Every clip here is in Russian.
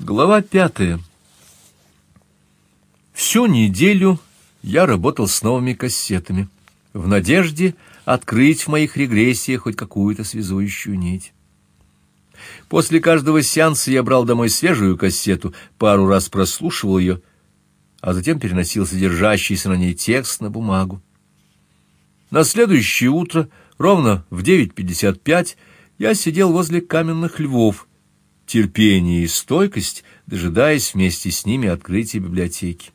Глава пятая. Всю неделю я работал с новыми кассетами, в надежде открыть в моих регрессиях хоть какую-то связующую нить. После каждого сеанса я брал домой свежую кассету, пару раз прослушивал ее, а затем переносил содержащийся на ней текст на бумагу. На следующее утро, ровно в 9.55, я сидел возле каменных львов, терпение и стойкость, дожидаясь вместе с ними открытия библиотеки.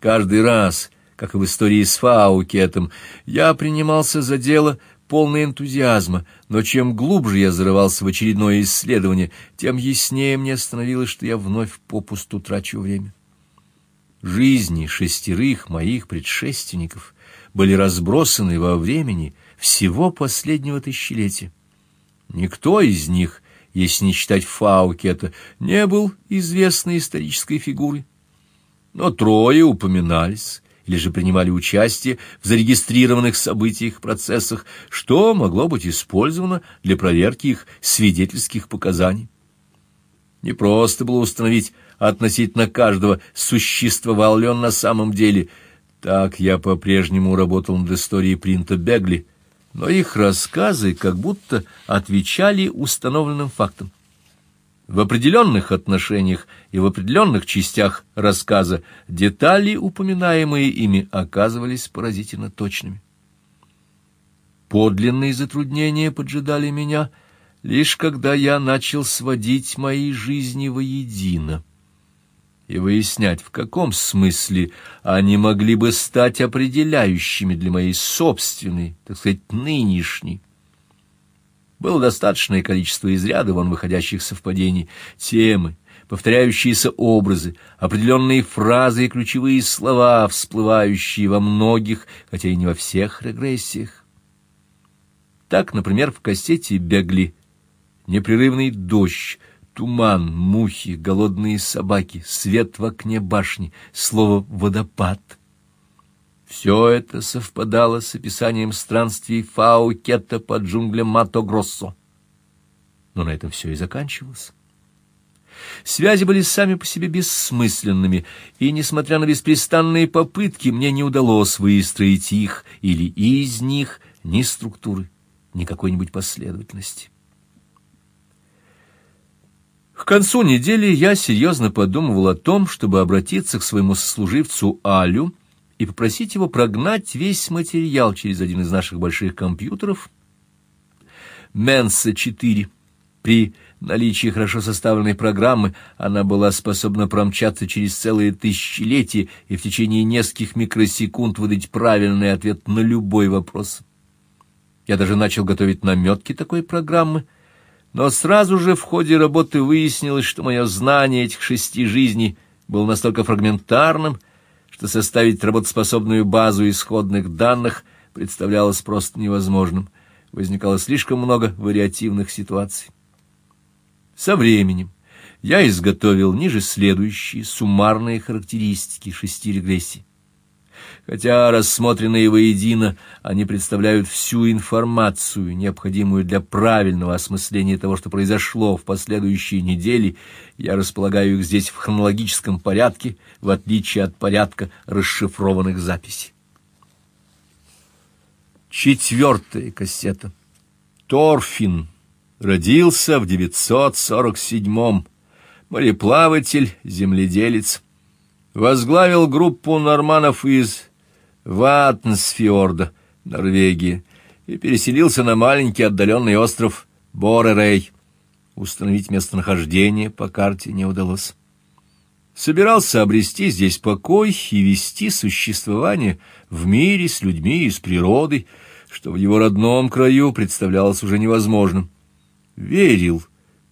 Каждый раз, как и в истории с Фаукетом, я принимался за дело полный энтузиазма, но чем глубже я зарывался в очередное исследование, тем яснее мне становилось, что я вновь попусту трачу время. Жизни шестерых моих предшественников были разбросаны во времени всего последнего тысячелетия. Никто из них если не считать Фаукета, не был известной исторической фигурой. Но трое упоминались или же принимали участие в зарегистрированных событиях, процессах, что могло быть использовано для проверки их свидетельских показаний. Не просто было установить относительно каждого, существовал ли он на самом деле. Так я по-прежнему работал над историей Принта Бегли, но их рассказы как будто отвечали установленным фактам. В определенных отношениях и в определенных частях рассказа детали, упоминаемые ими, оказывались поразительно точными. Подлинные затруднения поджидали меня, лишь когда я начал сводить мои жизни воедино и выяснять, в каком смысле они могли бы стать определяющими для моей собственной, так сказать, нынешней. Было достаточное количество из ряда вон выходящих совпадений, темы, повторяющиеся образы, определенные фразы и ключевые слова, всплывающие во многих, хотя и не во всех регрессиях. Так, например, в кассете «Бегли» непрерывный дождь, Туман, мухи, голодные собаки, свет в окне башни, слово «водопад». Все это совпадало с описанием странствий Фаукета по джунглям Мато-Гроссо. Но на этом все и заканчивалось. Связи были сами по себе бессмысленными, и, несмотря на беспрестанные попытки, мне не удалось выстроить их или из них ни структуры, ни какой-нибудь последовательности. К концу недели я серьезно подумывал о том, чтобы обратиться к своему сослуживцу Алю и попросить его прогнать весь материал через один из наших больших компьютеров Менса-4. При наличии хорошо составленной программы она была способна промчаться через целые тысячелетия и в течение нескольких микросекунд выдать правильный ответ на любой вопрос. Я даже начал готовить наметки такой программы — но сразу же в ходе работы выяснилось, что мое знание этих шести жизней было настолько фрагментарным, что составить работоспособную базу исходных данных представлялось просто невозможным. Возникало слишком много вариативных ситуаций. Со временем я изготовил ниже следующие суммарные характеристики шести регрессий. Хотя рассмотренные воедино, они представляют всю информацию, необходимую для правильного осмысления того, что произошло в последующие недели, я располагаю их здесь в хронологическом порядке, в отличие от порядка расшифрованных записей. Четвертая кассета. Торфин. Родился в 947-м. Мореплаватель, земледелец возглавил группу норманов из Ватнсфьорда, Норвегия, и переселился на маленький отдаленный остров Боререй. Установить местонахождение по карте не удалось. Собирался обрести здесь покой и вести существование в мире с людьми и с природой, что в его родном краю представлялось уже невозможным. Верил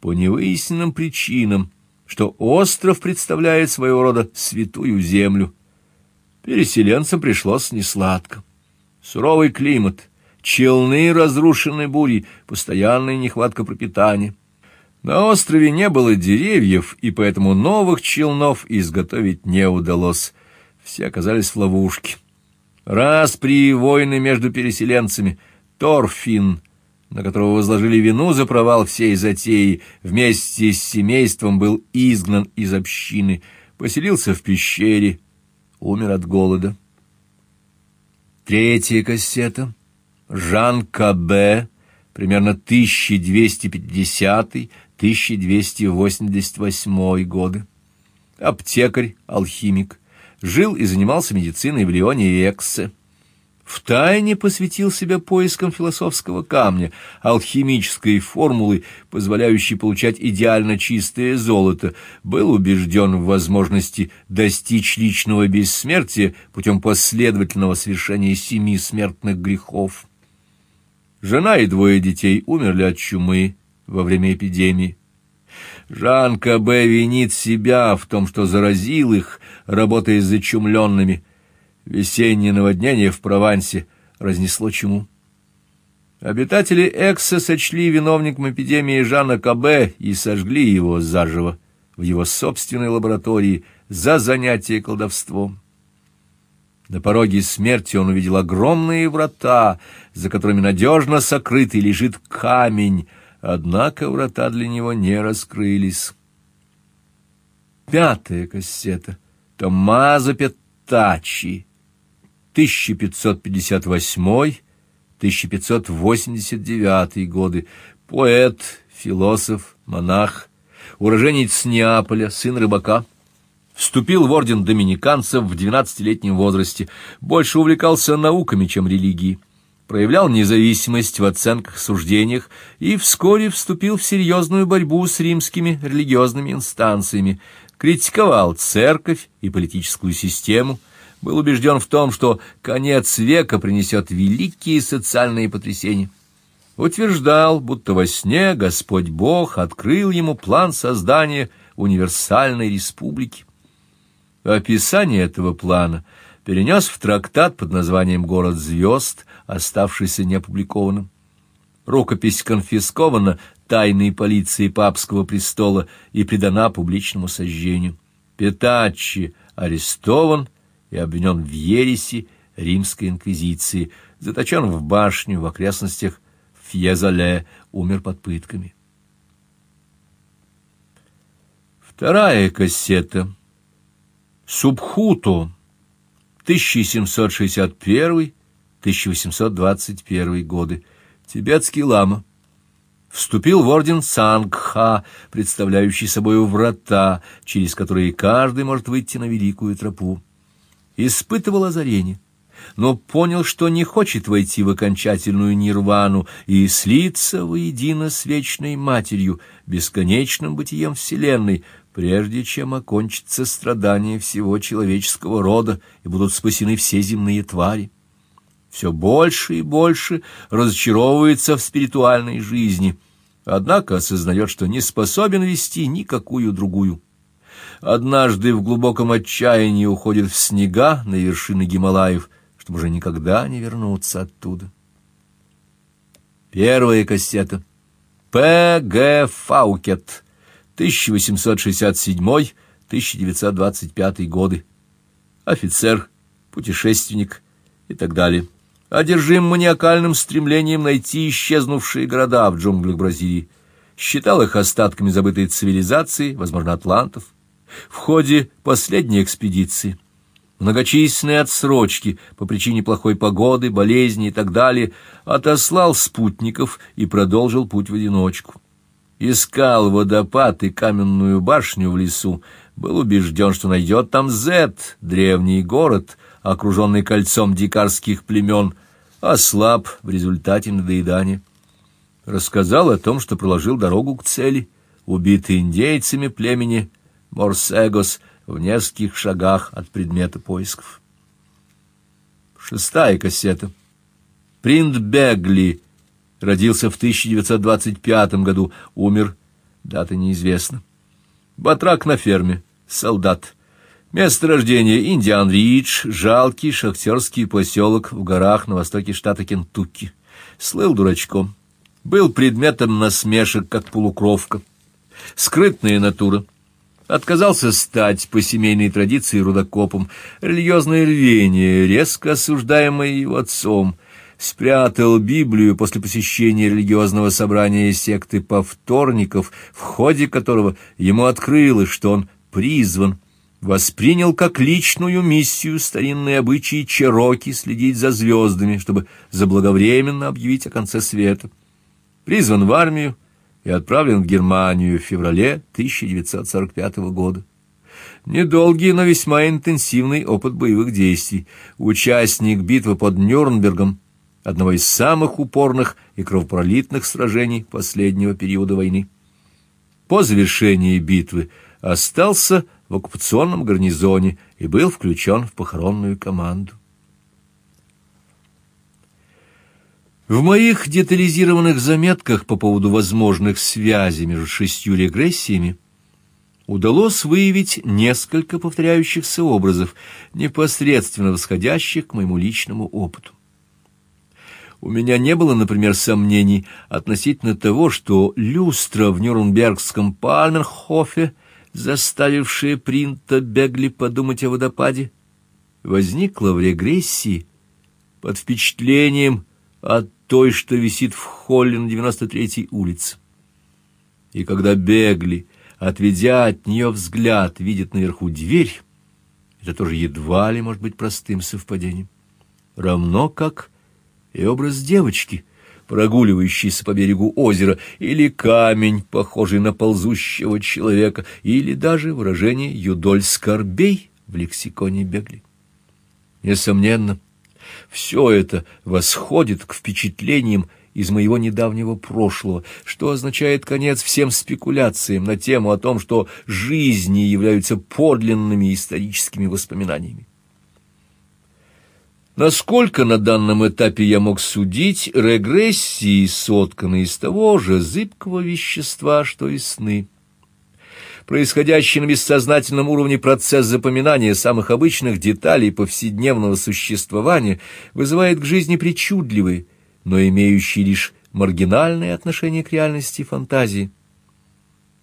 по невыясненным причинам, что остров представляет своего рода святую землю. Переселенцам пришлось несладко. Суровый климат, челны, разрушенные бурей, постоянная нехватка пропитания. На острове не было деревьев, и поэтому новых челнов изготовить не удалось. Все оказались в ловушке. Раз при войны между переселенцами Торфин на которого возложили вину за провал всей затеи, вместе с семейством был изгнан из общины, поселился в пещере, умер от голода. Третья кассета. Жан Кабе, примерно 1250-1288 годы. Аптекарь, алхимик. Жил и занимался медициной в Лионе и Эксе втайне посвятил себя поискам философского камня, алхимической формулы, позволяющей получать идеально чистое золото, был убежден в возможности достичь личного бессмертия путем последовательного совершения семи смертных грехов. Жена и двое детей умерли от чумы во время эпидемии. Жан Кабе винит себя в том, что заразил их, работая с зачумленными, Весеннее наводнение в Провансе разнесло чуму. Обитатели Экса сочли виновником эпидемии Жана Кабе и сожгли его заживо в его собственной лаборатории за занятие колдовством. На пороге смерти он увидел огромные врата, за которыми надежно сокрытый лежит камень, однако врата для него не раскрылись. Пятая кассета. Томмазо Петтачи. 1558-1589 годы, поэт, философ, монах, уроженец Неаполя, сын рыбака. Вступил в орден доминиканцев в двенадцатилетнем возрасте, больше увлекался науками, чем религией, проявлял независимость в оценках, суждениях и вскоре вступил в серьезную борьбу с римскими религиозными инстанциями, критиковал церковь и политическую систему, был убежден в том, что конец века принесет великие социальные потрясения. Утверждал, будто во сне Господь Бог открыл ему план создания универсальной республики. Описание этого плана перенес в трактат под названием «Город звезд», оставшийся неопубликованным. Рукопись конфискована тайной полицией папского престола и предана публичному сожжению. Петаччи арестован и обвинен в ереси римской инквизиции, заточен в башню в окрестностях Фьезале, умер под пытками. Вторая кассета. Субхуто. 1761-1821 годы. Тибетский лама. Вступил в орден Сангха, представляющий собой врата, через которые каждый может выйти на великую тропу испытывал озарение, но понял, что не хочет войти в окончательную нирвану и слиться воедино с вечной матерью, бесконечным бытием вселенной, прежде чем окончится страдание всего человеческого рода и будут спасены все земные твари. Все больше и больше разочаровывается в спиритуальной жизни, однако осознает, что не способен вести никакую другую однажды в глубоком отчаянии уходит в снега на вершины Гималаев, чтобы уже никогда не вернуться оттуда. Первая кассета. П. Г. Фаукет. 1867-1925 годы. Офицер, путешественник и так далее. Одержим маниакальным стремлением найти исчезнувшие города в джунглях Бразилии. Считал их остатками забытой цивилизации, возможно, атлантов в ходе последней экспедиции. Многочисленные отсрочки по причине плохой погоды, болезни и так далее отослал спутников и продолжил путь в одиночку. Искал водопад и каменную башню в лесу, был убежден, что найдет там Зет, древний город, окруженный кольцом дикарских племен, ослаб в результате надоедания. Рассказал о том, что проложил дорогу к цели, убитый индейцами племени Морсегос в нескольких шагах от предмета поисков. Шестая кассета. Принт Бегли родился в 1925 году, умер, дата неизвестна. Батрак на ферме, солдат. Место рождения Индиан-Ридж, жалкий шахтерский поселок в горах на востоке штата Кентукки. Слыл дурачком. Был предметом насмешек, как полукровка. Скрытная натура отказался стать по семейной традиции рудокопом, религиозное рвение, резко осуждаемое его отцом, спрятал Библию после посещения религиозного собрания секты повторников, в ходе которого ему открылось, что он призван, воспринял как личную миссию старинные обычаи чероки следить за звездами, чтобы заблаговременно объявить о конце света. Призван в армию и отправлен в Германию в феврале 1945 года. Недолгий, но весьма интенсивный опыт боевых действий. Участник битвы под Нюрнбергом, одного из самых упорных и кровопролитных сражений последнего периода войны. По завершении битвы остался в оккупационном гарнизоне и был включен в похоронную команду. В моих детализированных заметках по поводу возможных связей между шестью регрессиями удалось выявить несколько повторяющихся образов, непосредственно восходящих к моему личному опыту. У меня не было, например, сомнений относительно того, что люстра в Нюрнбергском Пальмерхофе, заставившая принта Бегли подумать о водопаде, возникла в регрессии под впечатлением от той, что висит в холле на 93-й улице. И когда Бегли отведя от нее взгляд, видит наверху дверь, это тоже едва ли может быть простым совпадением. Равно как и образ девочки, прогуливающейся по берегу озера, или камень, похожий на ползущего человека, или даже выражение «юдоль скорбей» в лексиконе Бегли. Несомненно, все это восходит к впечатлениям из моего недавнего прошлого, что означает конец всем спекуляциям на тему о том, что жизни являются подлинными историческими воспоминаниями. Насколько на данном этапе я мог судить, регрессии сотканы из того же зыбкого вещества, что и сны. Происходящий на бессознательном уровне процесс запоминания самых обычных деталей повседневного существования вызывает к жизни причудливые, но имеющие лишь маргинальное отношение к реальности и фантазии.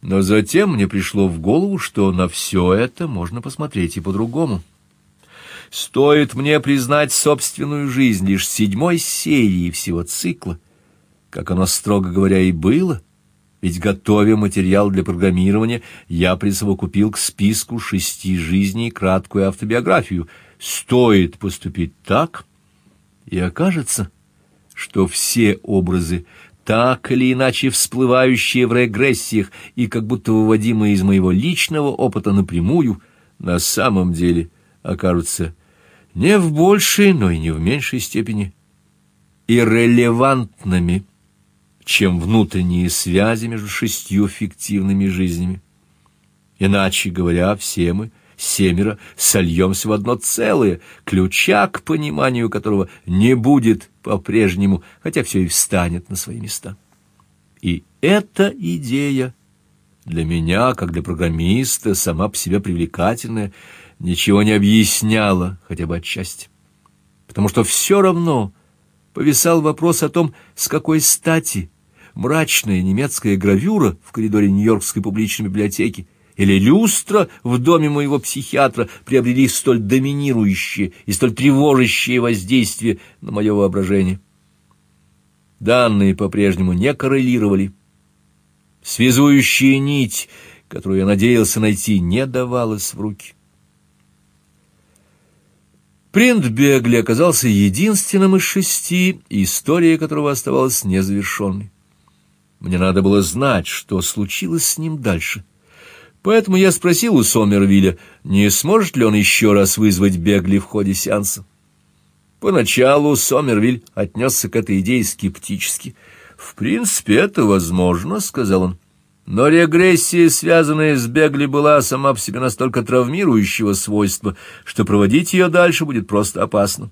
Но затем мне пришло в голову, что на все это можно посмотреть и по-другому. Стоит мне признать собственную жизнь лишь седьмой серии всего цикла, как оно, строго говоря, и было, ведь, готовя материал для программирования, я присовокупил к списку шести жизней краткую автобиографию. Стоит поступить так, и окажется что все образы, так или иначе всплывающие в регрессиях и как будто выводимые из моего личного опыта напрямую, на самом деле окажутся не в большей, но и не в меньшей степени иррелевантными, чем внутренние связи между шестью фиктивными жизнями. Иначе говоря, все мы — семеро сольемся в одно целое, ключа к пониманию которого не будет по-прежнему, хотя все и встанет на свои места. И эта идея для меня, как для программиста, сама по себе привлекательная, ничего не объясняла, хотя бы отчасти. Потому что все равно повисал вопрос о том, с какой стати мрачная немецкая гравюра в коридоре Нью-Йоркской публичной библиотеки или люстра в доме моего психиатра приобрели столь доминирующее и столь тревожащее воздействие на мое воображение. Данные по-прежнему не коррелировали. Связующая нить, которую я надеялся найти, не давалась в руки. Принт Бегли оказался единственным из шести, история которого оставалась незавершенной. Мне надо было знать, что случилось с ним дальше — Поэтому я спросил у Сомервилля, не сможет ли он еще раз вызвать Бегли в ходе сеанса. Поначалу Сомервиль отнесся к этой идее скептически. «В принципе, это возможно», — сказал он. Но регрессия, связанная с Бегли, была сама по себе настолько травмирующего свойства, что проводить ее дальше будет просто опасно.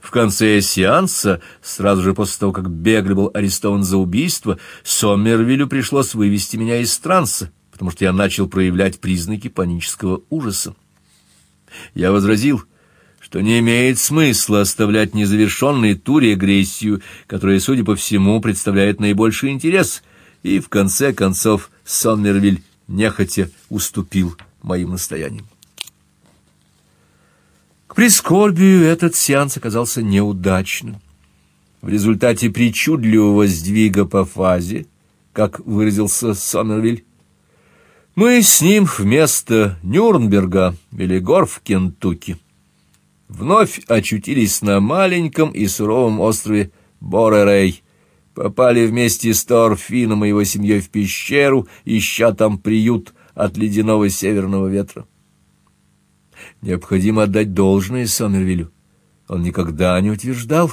В конце сеанса, сразу же после того, как Бегли был арестован за убийство, Сомервилю пришлось вывести меня из транса потому что я начал проявлять признаки панического ужаса. Я возразил, что не имеет смысла оставлять незавершенной ту регрессию, которая, судя по всему, представляет наибольший интерес, и в конце концов Сонмервиль нехотя уступил моим настояниям. К прискорбию этот сеанс оказался неудачным. в результате причудливого сдвига по фазе, как выразился Сомервиль, мы с ним вместо Нюрнберга или гор в Кентукки вновь очутились на маленьком и суровом острове Боререй, попали вместе с Торфином и его семьей в пещеру, ища там приют от ледяного северного ветра. Необходимо отдать должное Сомервилю. Он никогда не утверждал,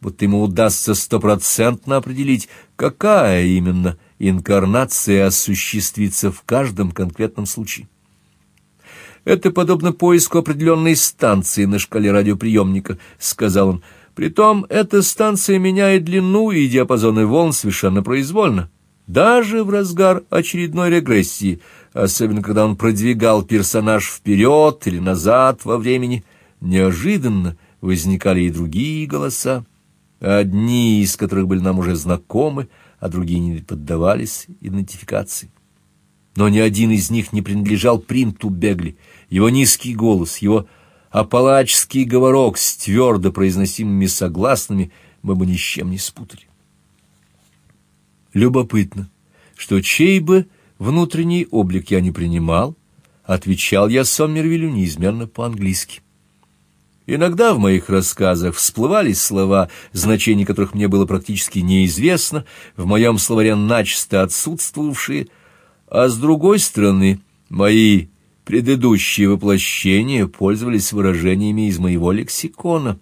будто ему удастся стопроцентно определить, какая именно инкарнация осуществится в каждом конкретном случае. Это подобно поиску определенной станции на шкале радиоприемника, сказал он. Притом эта станция меняет длину и диапазоны волн совершенно произвольно, даже в разгар очередной регрессии, особенно когда он продвигал персонаж вперед или назад во времени, неожиданно возникали и другие голоса, одни из которых были нам уже знакомы, а другие не поддавались идентификации. Но ни один из них не принадлежал принту Бегли. Его низкий голос, его апалачский говорок с твердо произносимыми согласными мы бы ни с чем не спутали. Любопытно, что чей бы внутренний облик я не принимал, отвечал я Соммервилю неизменно по-английски. Иногда в моих рассказах всплывали слова, значение которых мне было практически неизвестно, в моем словаре начисто отсутствовавшие, а с другой стороны, мои предыдущие воплощения пользовались выражениями из моего лексикона,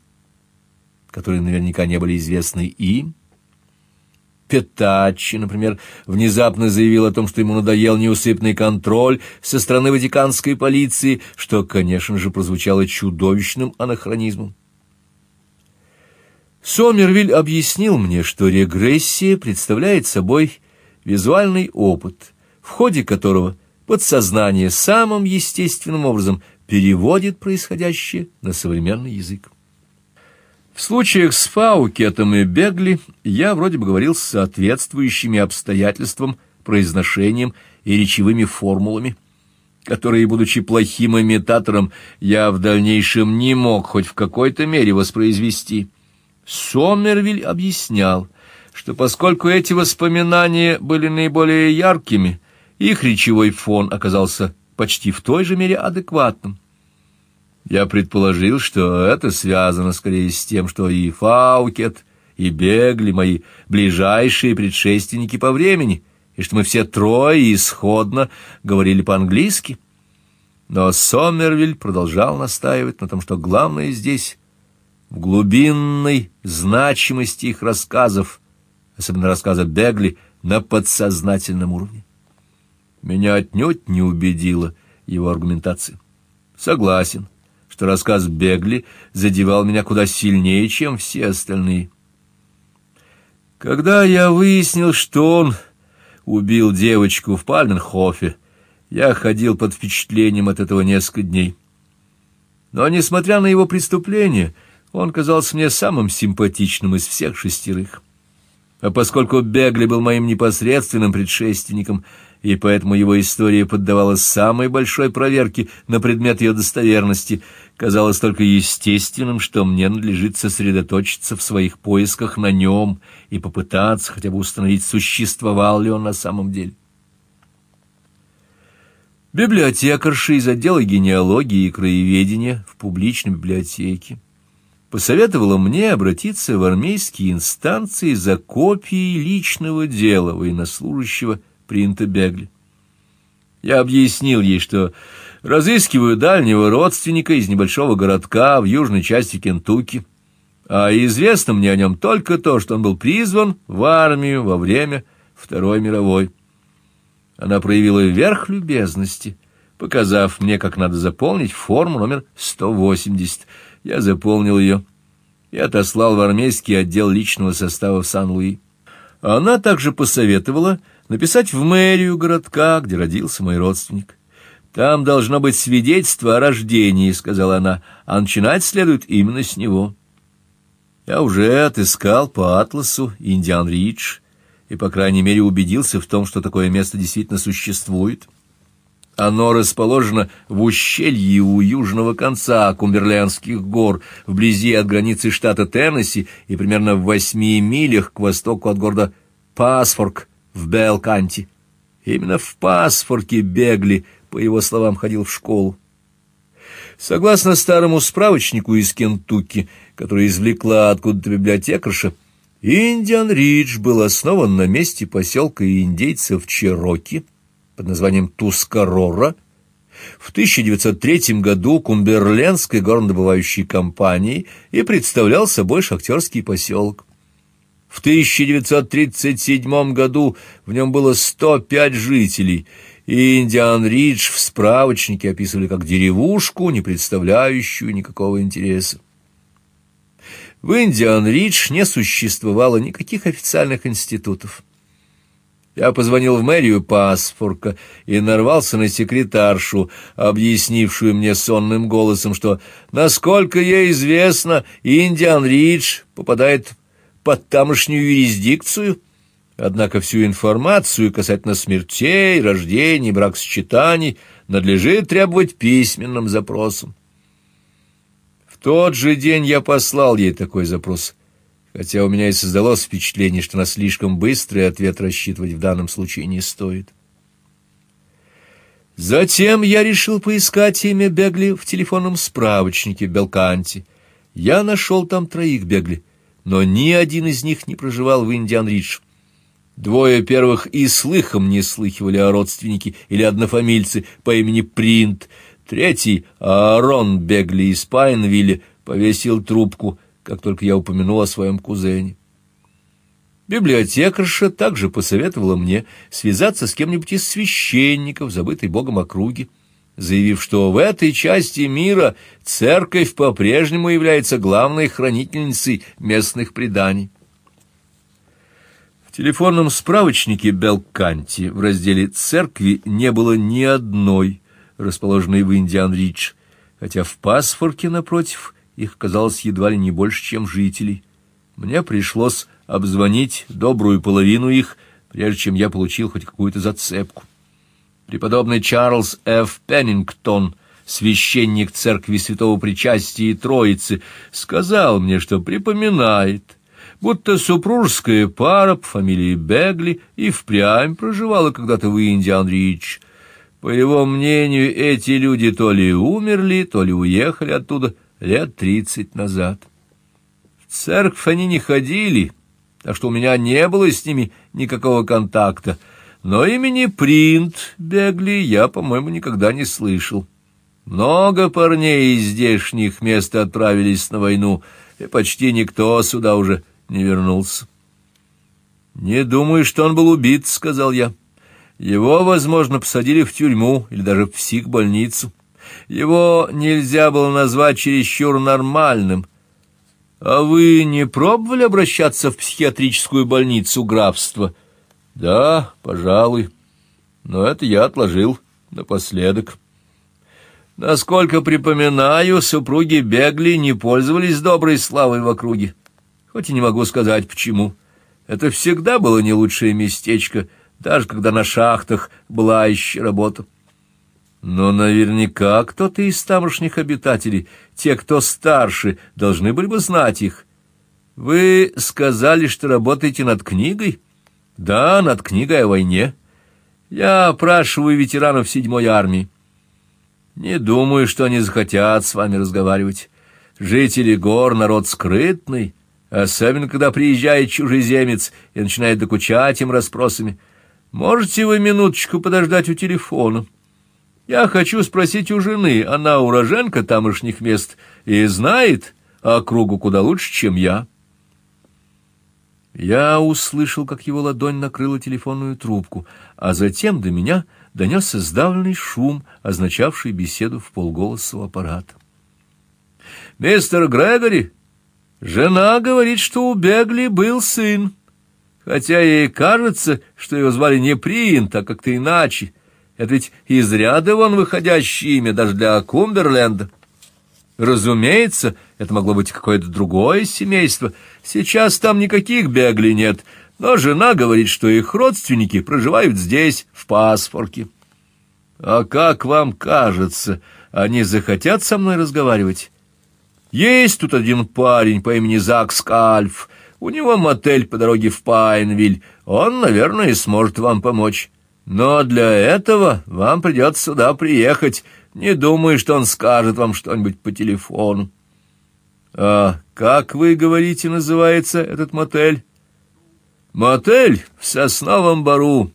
которые наверняка не были известны им, Петаччи, например, внезапно заявил о том, что ему надоел неусыпный контроль со стороны ватиканской полиции, что, конечно же, прозвучало чудовищным анахронизмом. Сомервиль объяснил мне, что регрессия представляет собой визуальный опыт, в ходе которого подсознание самым естественным образом переводит происходящее на современный язык. В случаях с Фаукетом и Бегли я вроде бы говорил с соответствующими обстоятельствам, произношением и речевыми формулами, которые, будучи плохим имитатором, я в дальнейшем не мог хоть в какой-то мере воспроизвести. Сомервиль объяснял, что поскольку эти воспоминания были наиболее яркими, их речевой фон оказался почти в той же мере адекватным. Я предположил, что это связано скорее с тем, что и Фаукет, и Бегли мои ближайшие предшественники по времени, и что мы все трое исходно говорили по-английски. Но Сомервиль продолжал настаивать на том, что главное здесь в глубинной значимости их рассказов, особенно рассказа Бегли, на подсознательном уровне. Меня отнюдь не убедила его аргументация. Согласен что рассказ Бегли задевал меня куда сильнее, чем все остальные. Когда я выяснил, что он убил девочку в Пальмерхофе, я ходил под впечатлением от этого несколько дней. Но, несмотря на его преступление, он казался мне самым симпатичным из всех шестерых. А поскольку Бегли был моим непосредственным предшественником, и поэтому его история поддавалась самой большой проверке на предмет ее достоверности, казалось только естественным, что мне надлежит сосредоточиться в своих поисках на нем и попытаться хотя бы установить, существовал ли он на самом деле. Библиотекарша из отдела генеалогии и краеведения в публичной библиотеке посоветовала мне обратиться в армейские инстанции за копией личного дела военнослужащего принта Бегли. Я объяснил ей, что разыскиваю дальнего родственника из небольшого городка в южной части Кентукки, а известно мне о нем только то, что он был призван в армию во время Второй мировой. Она проявила верх любезности, показав мне, как надо заполнить форму номер 180. Я заполнил ее и отослал в армейский отдел личного состава в Сан-Луи. Она также посоветовала написать в мэрию городка, где родился мой родственник. Там должно быть свидетельство о рождении, сказала она, а начинать следует именно с него. Я уже отыскал по атласу Индиан Ридж и, по крайней мере, убедился в том, что такое место действительно существует. Оно расположено в ущелье у южного конца Кумберлендских гор, вблизи от границы штата Теннесси и примерно в восьми милях к востоку от города Пасфорк в Белканте. Именно в Пасфорке Бегли, по его словам, ходил в школу. Согласно старому справочнику из Кентукки, который извлекла откуда-то библиотекарша, Индиан Ридж был основан на месте поселка индейцев Чероки под названием Тускарора в 1903 году Кумберлендской горнодобывающей компанией и представлял собой шахтерский поселок. В 1937 году в нем было 105 жителей, и Индиан-Ридж в справочнике описывали как деревушку, не представляющую никакого интереса. В Индиан-Ридж не существовало никаких официальных институтов. Я позвонил в мэрию Пасфорка и нарвался на секретаршу, объяснившую мне сонным голосом, что, насколько ей известно, Индиан-Ридж попадает под тамошнюю юрисдикцию, однако всю информацию касательно смертей, рождений, бракосочетаний надлежит требовать письменным запросом тот же день я послал ей такой запрос, хотя у меня и создалось впечатление, что на слишком быстрый ответ рассчитывать в данном случае не стоит. Затем я решил поискать имя Бегли в телефонном справочнике Белканти. Я нашел там троих Бегли, но ни один из них не проживал в Индиан-Ридж. Двое первых и слыхом не слыхивали о родственнике или однофамильце по имени Принт — Третий, Аарон Бегли из Пайнвилля, повесил трубку, как только я упомянул о своем кузене. Библиотекарша также посоветовала мне связаться с кем-нибудь из священников, забытой Богом округи, заявив, что в этой части мира церковь по-прежнему является главной хранительницей местных преданий. В телефонном справочнике Белканти в разделе «Церкви» не было ни одной расположенные в Индиан-Ридж, хотя в Пасфорке, напротив, их казалось едва ли не больше, чем жителей. Мне пришлось обзвонить добрую половину их, прежде чем я получил хоть какую-то зацепку. Преподобный Чарльз Ф. Пеннингтон, священник церкви Святого Причастия и Троицы, сказал мне, что припоминает, будто супружеская пара по фамилии Бегли и впрямь проживала когда-то в Индиан-Ридж — по его мнению, эти люди то ли умерли, то ли уехали оттуда лет тридцать назад. В церковь они не ходили, так что у меня не было с ними никакого контакта, но имени Принт Бегли я, по-моему, никогда не слышал. Много парней из здешних мест отправились на войну, и почти никто сюда уже не вернулся. «Не думаю, что он был убит», — сказал я. Его, возможно, посадили в тюрьму или даже в психбольницу. Его нельзя было назвать чересчур нормальным. А вы не пробовали обращаться в психиатрическую больницу графства? Да, пожалуй. Но это я отложил напоследок. Насколько припоминаю, супруги Бегли не пользовались доброй славой в округе. Хоть и не могу сказать, почему. Это всегда было не лучшее местечко — даже когда на шахтах была еще работа. Но наверняка кто-то из тамошних обитателей, те, кто старше, должны были бы знать их. Вы сказали, что работаете над книгой? Да, над книгой о войне. Я опрашиваю ветеранов седьмой армии. Не думаю, что они захотят с вами разговаривать. Жители гор — народ скрытный, особенно когда приезжает чужеземец и начинает докучать им расспросами — Можете вы минуточку подождать у телефона? Я хочу спросить у жены, она уроженка тамошних мест и знает округу куда лучше, чем я. Я услышал, как его ладонь накрыла телефонную трубку, а затем до меня донесся сдавленный шум, означавший беседу в полголоса у аппарата. «Мистер Грегори, жена говорит, что у Бегли был сын». Хотя ей кажется, что его звали не Принт, а как-то иначе. Это ведь из ряда вон выходящее имя даже для Кумберленда. Разумеется, это могло быть какое-то другое семейство. Сейчас там никаких бегли нет, но жена говорит, что их родственники проживают здесь, в Пасфорке. А как вам кажется, они захотят со мной разговаривать? Есть тут один парень по имени Зак Скальф. У него мотель по дороге в Пайнвиль. Он, наверное, сможет вам помочь. Но для этого вам придется сюда приехать. Не думаю, что он скажет вам что-нибудь по телефону. А как вы говорите, называется этот мотель? Мотель в Сосновом Бору.